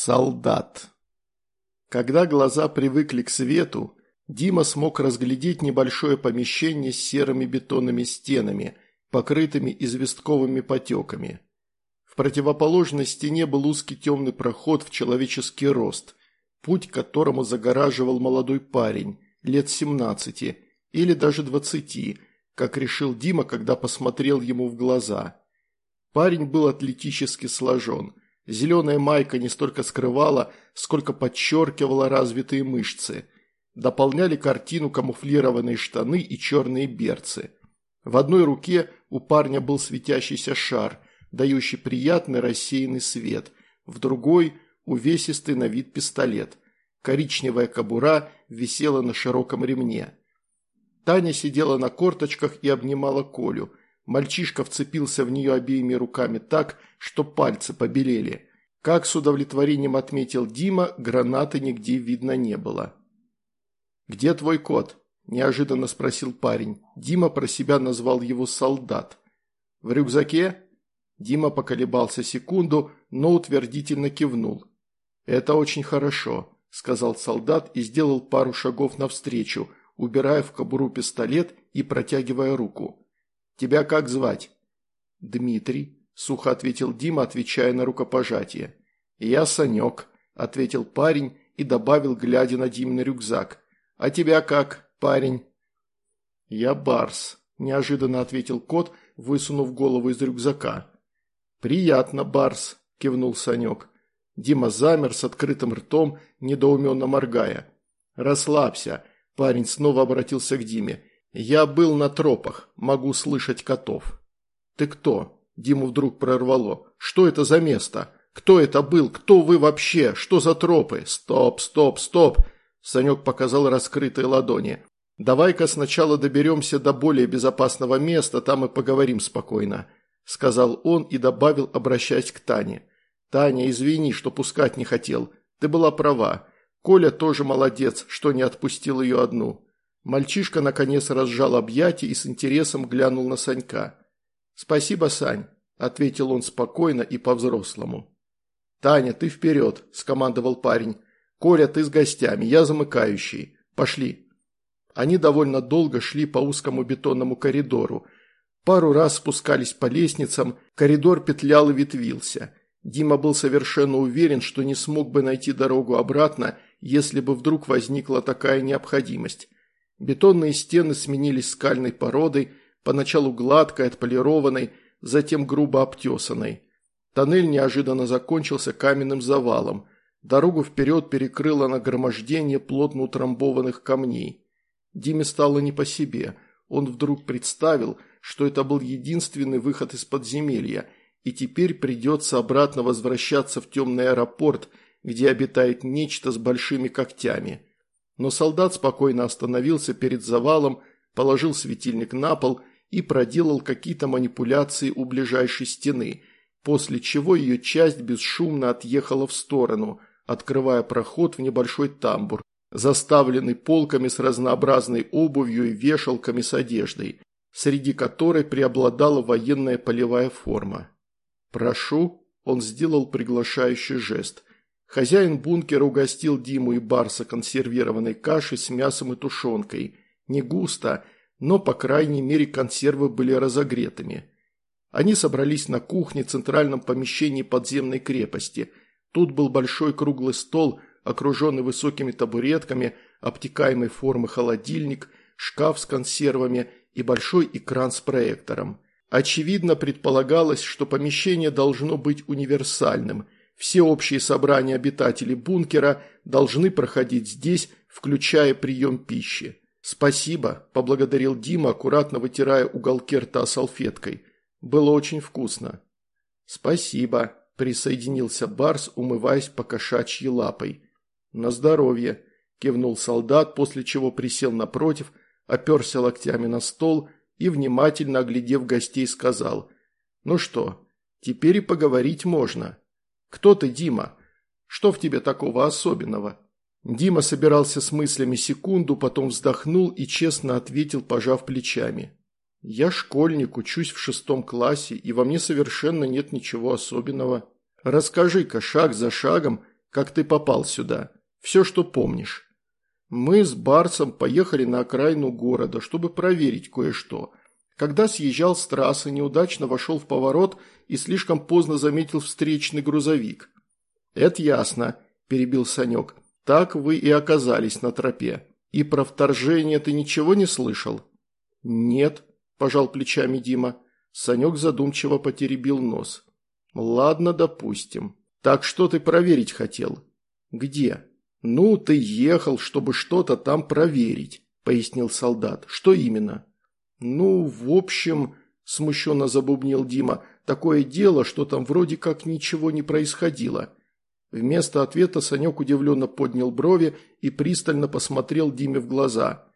Солдат. Когда глаза привыкли к свету, Дима смог разглядеть небольшое помещение с серыми бетонными стенами, покрытыми известковыми потеками. В противоположной стене был узкий темный проход в человеческий рост, путь к которому загораживал молодой парень, лет 17 или даже 20, как решил Дима, когда посмотрел ему в глаза. Парень был атлетически сложен – Зеленая майка не столько скрывала, сколько подчеркивала развитые мышцы. Дополняли картину камуфлированные штаны и черные берцы. В одной руке у парня был светящийся шар, дающий приятный рассеянный свет, в другой – увесистый на вид пистолет. Коричневая кобура висела на широком ремне. Таня сидела на корточках и обнимала Колю – Мальчишка вцепился в нее обеими руками так, что пальцы побелели. Как с удовлетворением отметил Дима, гранаты нигде видно не было. «Где твой кот?» – неожиданно спросил парень. Дима про себя назвал его «солдат». «В рюкзаке?» Дима поколебался секунду, но утвердительно кивнул. «Это очень хорошо», – сказал солдат и сделал пару шагов навстречу, убирая в кобуру пистолет и протягивая руку. «Тебя как звать?» «Дмитрий», – сухо ответил Дима, отвечая на рукопожатие. «Я Санек», – ответил парень и добавил, глядя на Димин рюкзак. «А тебя как, парень?» «Я Барс», – неожиданно ответил кот, высунув голову из рюкзака. «Приятно, Барс», – кивнул Санек. Дима замер с открытым ртом, недоуменно моргая. «Расслабься», – парень снова обратился к Диме. «Я был на тропах, могу слышать котов». «Ты кто?» – Диму вдруг прорвало. «Что это за место? Кто это был? Кто вы вообще? Что за тропы? Стоп, стоп, стоп!» Санек показал раскрытые ладони. «Давай-ка сначала доберемся до более безопасного места, там и поговорим спокойно», – сказал он и добавил, обращаясь к Тане. «Таня, извини, что пускать не хотел. Ты была права. Коля тоже молодец, что не отпустил ее одну. Мальчишка наконец разжал объятия и с интересом глянул на Санька. «Спасибо, Сань», – ответил он спокойно и по-взрослому. «Таня, ты вперед», – скомандовал парень. «Коля, ты с гостями, я замыкающий. Пошли». Они довольно долго шли по узкому бетонному коридору. Пару раз спускались по лестницам, коридор петлял и ветвился. Дима был совершенно уверен, что не смог бы найти дорогу обратно, если бы вдруг возникла такая необходимость. Бетонные стены сменились скальной породой, поначалу гладкой, отполированной, затем грубо обтесанной. Тоннель неожиданно закончился каменным завалом. Дорогу вперед перекрыло нагромождение плотно утрамбованных камней. Диме стало не по себе. Он вдруг представил, что это был единственный выход из подземелья, и теперь придется обратно возвращаться в темный аэропорт, где обитает нечто с большими когтями – но солдат спокойно остановился перед завалом, положил светильник на пол и проделал какие-то манипуляции у ближайшей стены, после чего ее часть бесшумно отъехала в сторону, открывая проход в небольшой тамбур, заставленный полками с разнообразной обувью и вешалками с одеждой, среди которой преобладала военная полевая форма. «Прошу», – он сделал приглашающий жест. Хозяин бункера угостил Диму и Барса консервированной кашей с мясом и тушенкой. Не густо, но, по крайней мере, консервы были разогретыми. Они собрались на кухне в центральном помещении подземной крепости. Тут был большой круглый стол, окруженный высокими табуретками, обтекаемой формы холодильник, шкаф с консервами и большой экран с проектором. Очевидно, предполагалось, что помещение должно быть универсальным – все общие собрания обитателей бункера должны проходить здесь, включая прием пищи. «Спасибо», – поблагодарил Дима, аккуратно вытирая уголки рта салфеткой. «Было очень вкусно». «Спасибо», – присоединился Барс, умываясь по кошачьей лапой. «На здоровье», – кивнул солдат, после чего присел напротив, оперся локтями на стол и, внимательно оглядев гостей, сказал «Ну что, теперь и поговорить можно». «Кто ты, Дима? Что в тебе такого особенного?» Дима собирался с мыслями секунду, потом вздохнул и честно ответил, пожав плечами. «Я школьник, учусь в шестом классе, и во мне совершенно нет ничего особенного. Расскажи-ка шаг за шагом, как ты попал сюда. Все, что помнишь». Мы с Барсом поехали на окраину города, чтобы проверить кое-что. Когда съезжал с трассы, неудачно вошел в поворот и слишком поздно заметил встречный грузовик. «Это ясно», – перебил Санек. «Так вы и оказались на тропе. И про вторжение ты ничего не слышал?» «Нет», – пожал плечами Дима. Санек задумчиво потеребил нос. «Ладно, допустим. Так что ты проверить хотел?» «Где?» «Ну, ты ехал, чтобы что-то там проверить», – пояснил солдат. «Что именно?» «Ну, в общем», – смущенно забубнил Дима, – «такое дело, что там вроде как ничего не происходило». Вместо ответа Санек удивленно поднял брови и пристально посмотрел Диме в глаза.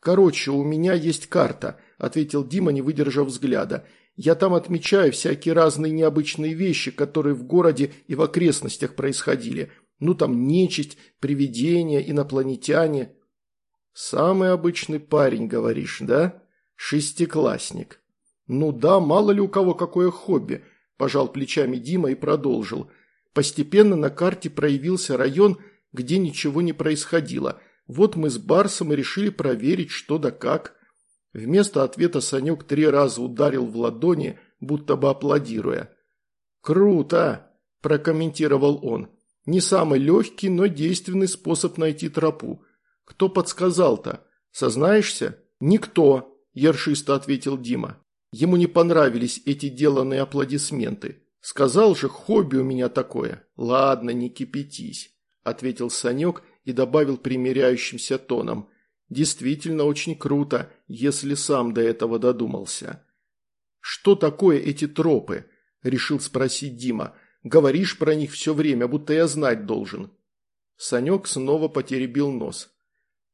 «Короче, у меня есть карта», – ответил Дима, не выдержав взгляда. «Я там отмечаю всякие разные необычные вещи, которые в городе и в окрестностях происходили. Ну там нечисть, привидения, инопланетяне. Самый обычный парень, говоришь, да? Шестиклассник. Ну да, мало ли у кого какое хобби, пожал плечами Дима и продолжил. Постепенно на карте проявился район, где ничего не происходило. Вот мы с Барсом и решили проверить, что да как. Вместо ответа Санек три раза ударил в ладони, будто бы аплодируя. «Круто!» – прокомментировал он. Не самый легкий, но действенный способ найти тропу. Кто подсказал-то? Сознаешься? Никто, ершисто ответил Дима. Ему не понравились эти деланные аплодисменты. Сказал же, хобби у меня такое. Ладно, не кипятись, ответил Санек и добавил примиряющимся тоном. Действительно очень круто, если сам до этого додумался. Что такое эти тропы? Решил спросить Дима. Говоришь про них все время, будто я знать должен». Санек снова потеребил нос.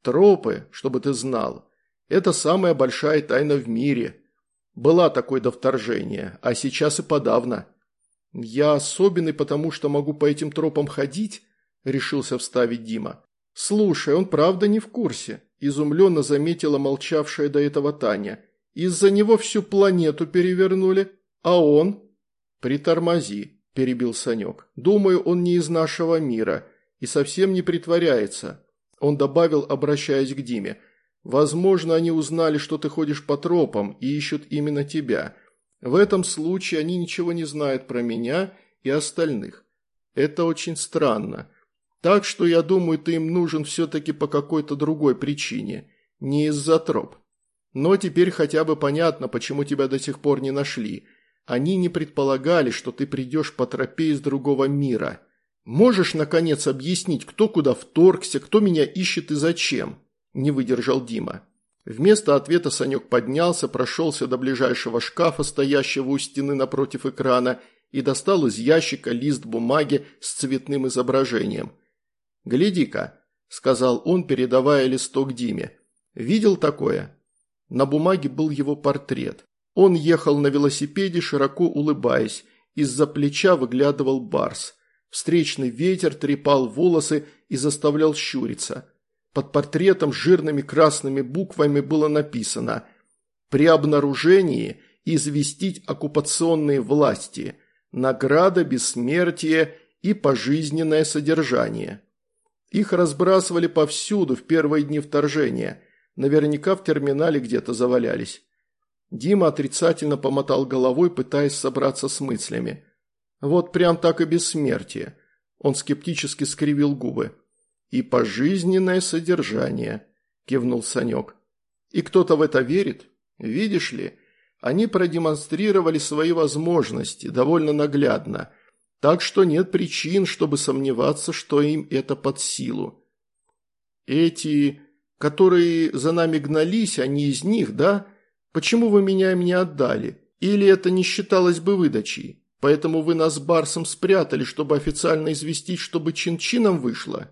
«Тропы, чтобы ты знал, это самая большая тайна в мире. Была такой до вторжения, а сейчас и подавно. Я особенный, потому что могу по этим тропам ходить?» – решился вставить Дима. «Слушай, он правда не в курсе», – изумленно заметила молчавшая до этого Таня. «Из-за него всю планету перевернули, а он?» «Притормози», – перебил Санек. «Думаю, он не из нашего мира и совсем не притворяется». Он добавил, обращаясь к Диме. «Возможно, они узнали, что ты ходишь по тропам и ищут именно тебя. В этом случае они ничего не знают про меня и остальных. Это очень странно. Так что, я думаю, ты им нужен все-таки по какой-то другой причине, не из-за троп. Но теперь хотя бы понятно, почему тебя до сих пор не нашли». Они не предполагали, что ты придешь по тропе из другого мира. Можешь, наконец, объяснить, кто куда вторгся, кто меня ищет и зачем?» – не выдержал Дима. Вместо ответа Санек поднялся, прошелся до ближайшего шкафа, стоящего у стены напротив экрана, и достал из ящика лист бумаги с цветным изображением. «Гляди-ка», – сказал он, передавая листок Диме. «Видел такое?» На бумаге был его портрет. Он ехал на велосипеде, широко улыбаясь. Из-за плеча выглядывал барс. Встречный ветер трепал волосы и заставлял щуриться. Под портретом жирными красными буквами было написано «При обнаружении известить оккупационные власти, награда, бессмертие и пожизненное содержание». Их разбрасывали повсюду в первые дни вторжения. Наверняка в терминале где-то завалялись. Дима отрицательно помотал головой, пытаясь собраться с мыслями. Вот прям так и бессмертие. Он скептически скривил губы. «И пожизненное содержание», – кивнул Санек. «И кто-то в это верит? Видишь ли, они продемонстрировали свои возможности довольно наглядно, так что нет причин, чтобы сомневаться, что им это под силу. Эти, которые за нами гнались, они из них, да?» Почему вы меня им не отдали? Или это не считалось бы выдачей? Поэтому вы нас с Барсом спрятали, чтобы официально известить, чтобы чин-чином вышло?»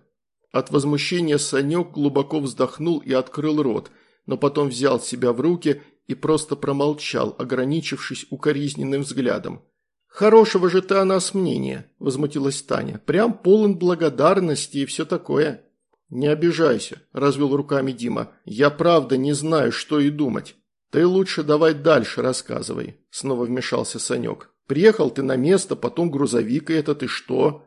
От возмущения Санек глубоко вздохнул и открыл рот, но потом взял себя в руки и просто промолчал, ограничившись укоризненным взглядом. «Хорошего же ты о нас мнения», – возмутилась Таня. «Прям полон благодарности и все такое». «Не обижайся», – развел руками Дима. «Я правда не знаю, что и думать». «Ты лучше давай дальше рассказывай», – снова вмешался Санек. «Приехал ты на место, потом грузовик, и это ты что?»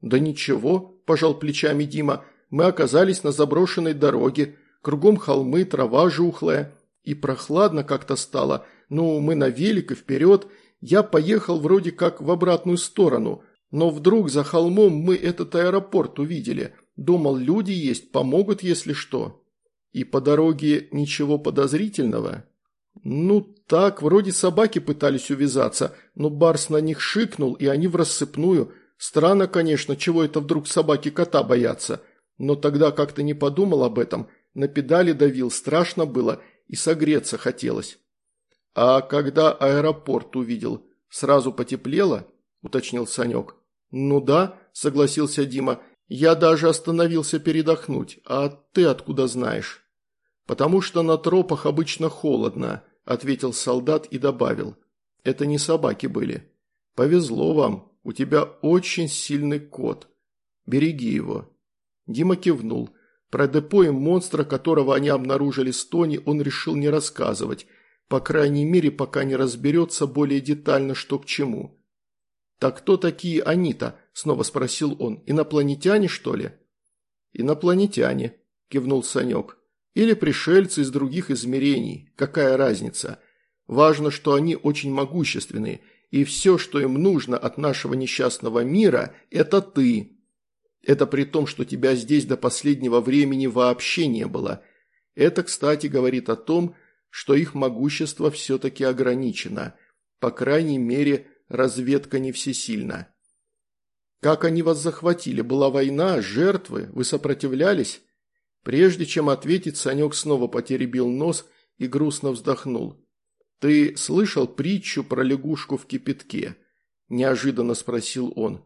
«Да ничего», пожал плечами Дима. «Мы оказались на заброшенной дороге. Кругом холмы, трава жухлая. И прохладно как-то стало. Ну, мы на велик и вперед. Я поехал вроде как в обратную сторону. Но вдруг за холмом мы этот аэропорт увидели. Думал, люди есть, помогут, если что. И по дороге ничего подозрительного? Ну, так, вроде собаки пытались увязаться, но Барс на них шикнул, и они в рассыпную. Странно, конечно, чего это вдруг собаки кота боятся. Но тогда как-то не подумал об этом. На педали давил, страшно было, и согреться хотелось. А когда аэропорт увидел, сразу потеплело? Уточнил Санек. Ну да, согласился Дима. Я даже остановился передохнуть. А ты откуда знаешь? Потому что на тропах обычно холодно, ответил солдат и добавил. Это не собаки были. Повезло вам, у тебя очень сильный кот. Береги его. Дима кивнул. Про депо и монстра, которого они обнаружили с Тони, он решил не рассказывать, по крайней мере, пока не разберется более детально, что к чему. «Так кто такие они-то?» – снова спросил он. «Инопланетяне, что ли?» «Инопланетяне», – кивнул Санек. «Или пришельцы из других измерений. Какая разница? Важно, что они очень могущественные, и все, что им нужно от нашего несчастного мира – это ты». Это при том, что тебя здесь до последнего времени вообще не было. Это, кстати, говорит о том, что их могущество все-таки ограничено. По крайней мере, разведка не всесильна. Как они вас захватили? Была война, жертвы? Вы сопротивлялись? Прежде чем ответить, Санек снова потеребил нос и грустно вздохнул. «Ты слышал притчу про лягушку в кипятке?» – неожиданно спросил он.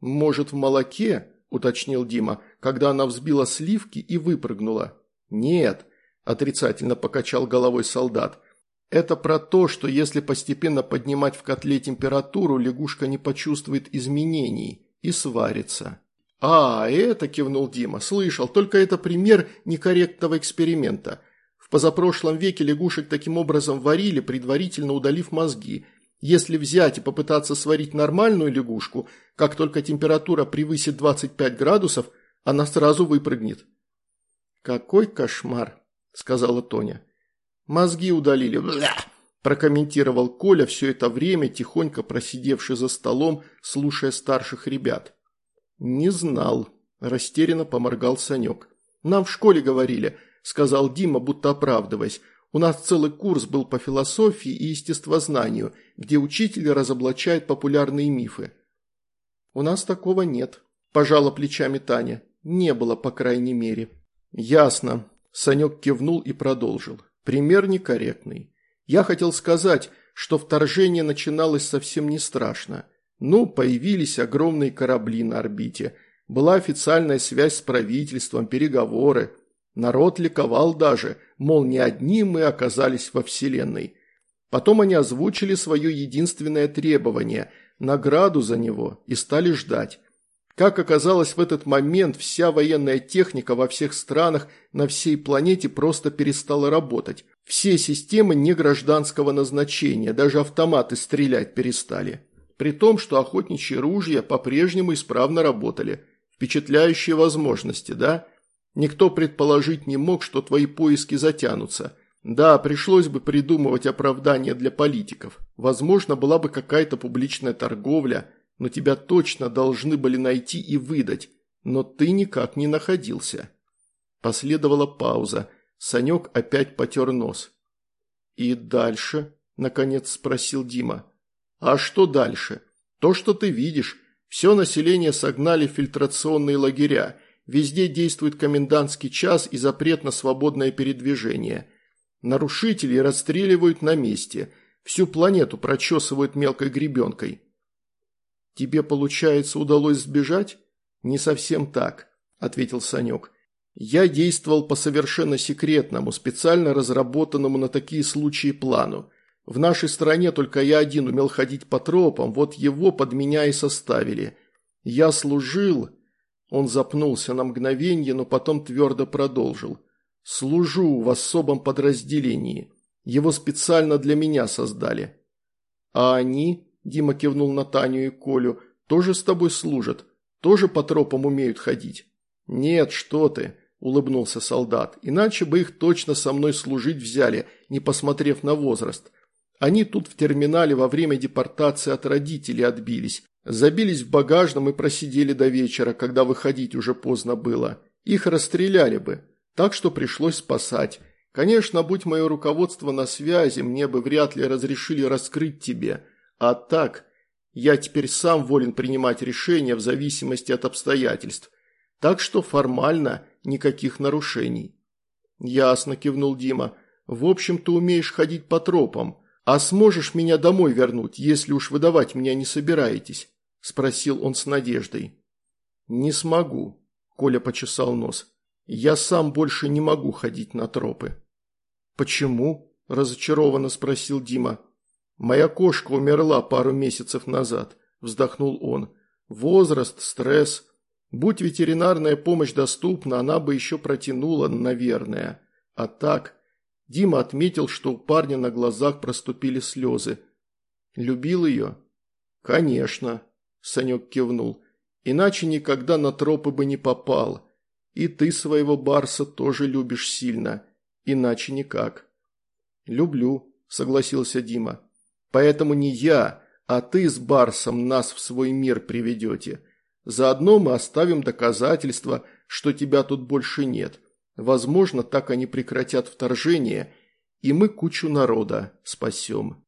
«Может, в молоке?» – уточнил Дима, когда она взбила сливки и выпрыгнула. «Нет», – отрицательно покачал головой солдат. «Это про то, что если постепенно поднимать в котле температуру, лягушка не почувствует изменений и сварится». «А, это», – кивнул Дима, – «слышал, только это пример некорректного эксперимента. Позапрошлом веке лягушек таким образом варили, предварительно удалив мозги, если взять и попытаться сварить нормальную лягушку, как только температура превысит 25 градусов, она сразу выпрыгнет. «Какой кошмар!» – сказала Тоня. «Мозги удалили!» Бля! – прокомментировал Коля все это время, тихонько просидевший за столом, слушая старших ребят. «Не знал», – растерянно поморгал Санек. «Нам в школе говорили», – сказал Дима, будто оправдываясь. У нас целый курс был по философии и естествознанию, где учитель разоблачает популярные мифы. У нас такого нет, пожала плечами Таня. Не было, по крайней мере. Ясно. Санек кивнул и продолжил. Пример некорректный. Я хотел сказать, что вторжение начиналось совсем не страшно. Ну, появились огромные корабли на орбите. Была официальная связь с правительством, переговоры. Народ ликовал даже, мол, не одни мы оказались во Вселенной. Потом они озвучили свое единственное требование – награду за него и стали ждать. Как оказалось, в этот момент вся военная техника во всех странах на всей планете просто перестала работать. Все системы негражданского назначения, даже автоматы стрелять перестали. При том, что охотничьи ружья по-прежнему исправно работали. Впечатляющие возможности, да? Никто предположить не мог, что твои поиски затянутся. Да, пришлось бы придумывать оправдания для политиков. Возможно, была бы какая-то публичная торговля, но тебя точно должны были найти и выдать. Но ты никак не находился. Последовала пауза. Санек опять потер нос. «И дальше?» – наконец спросил Дима. «А что дальше? То, что ты видишь. Все население согнали в фильтрационные лагеря – Везде действует комендантский час и запрет на свободное передвижение. Нарушителей расстреливают на месте. Всю планету прочесывают мелкой гребенкой. «Тебе, получается, удалось сбежать?» «Не совсем так», – ответил Санек. «Я действовал по совершенно секретному, специально разработанному на такие случаи плану. В нашей стране только я один умел ходить по тропам, вот его под меня и составили. Я служил...» Он запнулся на мгновение, но потом твердо продолжил. «Служу в особом подразделении. Его специально для меня создали». «А они?» – Дима кивнул на Таню и Колю. «Тоже с тобой служат? Тоже по тропам умеют ходить?» «Нет, что ты», – улыбнулся солдат, – «иначе бы их точно со мной служить взяли, не посмотрев на возраст. Они тут в терминале во время депортации от родителей отбились, забились в багажном и просидели до вечера, когда выходить уже поздно было. Их расстреляли бы, так что пришлось спасать. Конечно, будь мое руководство на связи, мне бы вряд ли разрешили раскрыть тебе. А так, я теперь сам волен принимать решения в зависимости от обстоятельств. Так что формально никаких нарушений. Ясно, кивнул Дима. В общем, ты умеешь ходить по тропам. А сможешь меня домой вернуть, если уж выдавать меня не собираетесь? Спросил он с надеждой. Не смогу, Коля почесал нос. Я сам больше не могу ходить на тропы. Почему? Разочарованно спросил Дима. Моя кошка умерла пару месяцев назад, вздохнул он. Возраст, стресс. Будь ветеринарная помощь доступна, она бы еще протянула, наверное. А так... Дима отметил, что у парня на глазах проступили слезы. «Любил ее?» «Конечно», – Санек кивнул. «Иначе никогда на тропы бы не попал. И ты своего Барса тоже любишь сильно. Иначе никак». «Люблю», – согласился Дима. «Поэтому не я, а ты с Барсом нас в свой мир приведете. Заодно мы оставим доказательства, что тебя тут больше нет. Возможно, так они прекратят вторжение, и мы кучу народа спасем.